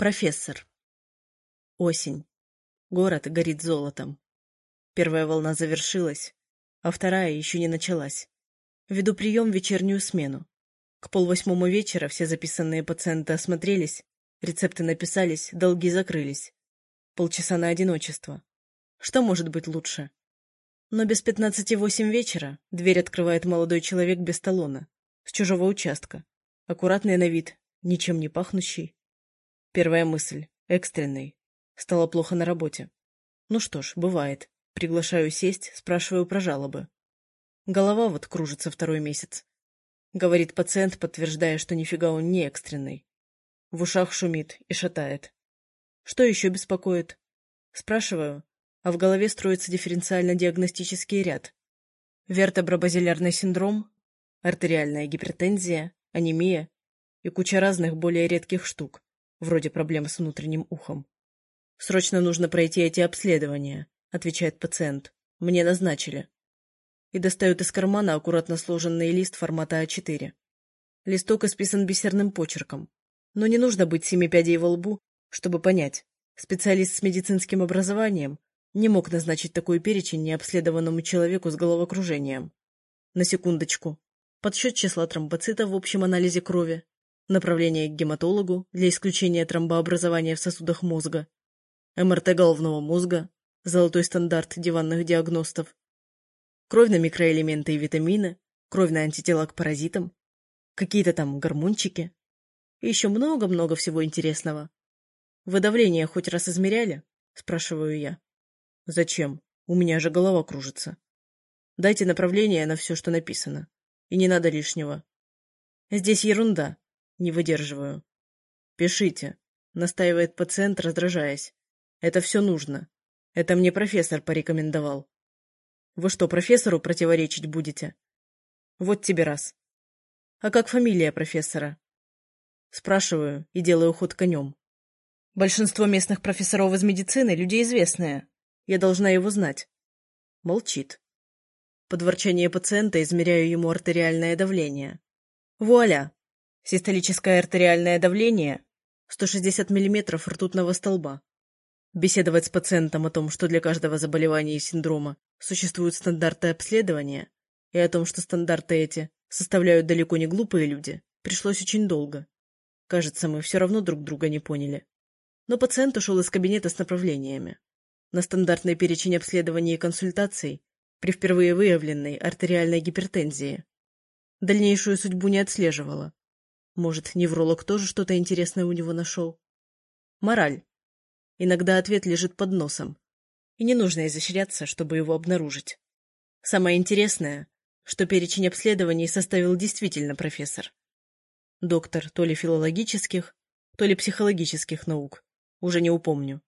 Профессор. Осень. Город горит золотом. Первая волна завершилась, а вторая еще не началась. Веду прием в вечернюю смену. К полвосьмому вечера все записанные пациенты осмотрелись, рецепты написались, долги закрылись. Полчаса на одиночество. Что может быть лучше? Но без пятнадцати восемь вечера дверь открывает молодой человек без талона, с чужого участка, аккуратный на вид, ничем не пахнущий. Первая мысль. Экстренный. Стало плохо на работе. Ну что ж, бывает. Приглашаю сесть, спрашиваю про жалобы. Голова вот кружится второй месяц. Говорит пациент, подтверждая, что нифига он не экстренный. В ушах шумит и шатает. Что еще беспокоит? Спрашиваю, а в голове строится дифференциально-диагностический ряд. Вертебробазилярный синдром, артериальная гипертензия, анемия и куча разных более редких штук вроде проблем с внутренним ухом. «Срочно нужно пройти эти обследования», — отвечает пациент. «Мне назначили». И достают из кармана аккуратно сложенный лист формата А4. Листок исписан бисерным почерком. Но не нужно быть семи пядей во лбу, чтобы понять. Специалист с медицинским образованием не мог назначить такой перечень необследованному человеку с головокружением. На секундочку. Подсчет числа тромбоцитов в общем анализе крови, направление к гематологу для исключения тромбообразования в сосудах мозга, МРТ головного мозга, золотой стандарт диванных диагностов, кровь на микроэлементы и витамины, кровь на антитела к паразитам, какие-то там гормончики и еще много-много всего интересного. Вы давление хоть раз измеряли? Спрашиваю я. Зачем? У меня же голова кружится. Дайте направление на все, что написано. И не надо лишнего. Здесь ерунда. Не выдерживаю. «Пишите», — настаивает пациент, раздражаясь. «Это все нужно. Это мне профессор порекомендовал». «Вы что, профессору противоречить будете?» «Вот тебе раз». «А как фамилия профессора?» Спрашиваю и делаю ход конем. Большинство местных профессоров из медицины — люди известные. Я должна его знать. Молчит. Под ворчание пациента измеряю ему артериальное давление. Вуаля! Систолическое артериальное давление 160 мм ртутного столба. Беседовать с пациентом о том, что для каждого заболевания и синдрома существуют стандарты обследования, и о том, что стандарты эти составляют далеко не глупые люди, пришлось очень долго. Кажется, мы все равно друг друга не поняли. Но пациент ушел из кабинета с направлениями. На стандартный перечень обследований и консультаций при впервые выявленной артериальной гипертензии. Дальнейшую судьбу не отслеживала, может, невролог тоже что-то интересное у него нашел? Мораль. Иногда ответ лежит под носом, и не нужно изощряться, чтобы его обнаружить. Самое интересное, что перечень обследований составил действительно профессор. Доктор то ли филологических, то ли психологических наук, уже не упомню.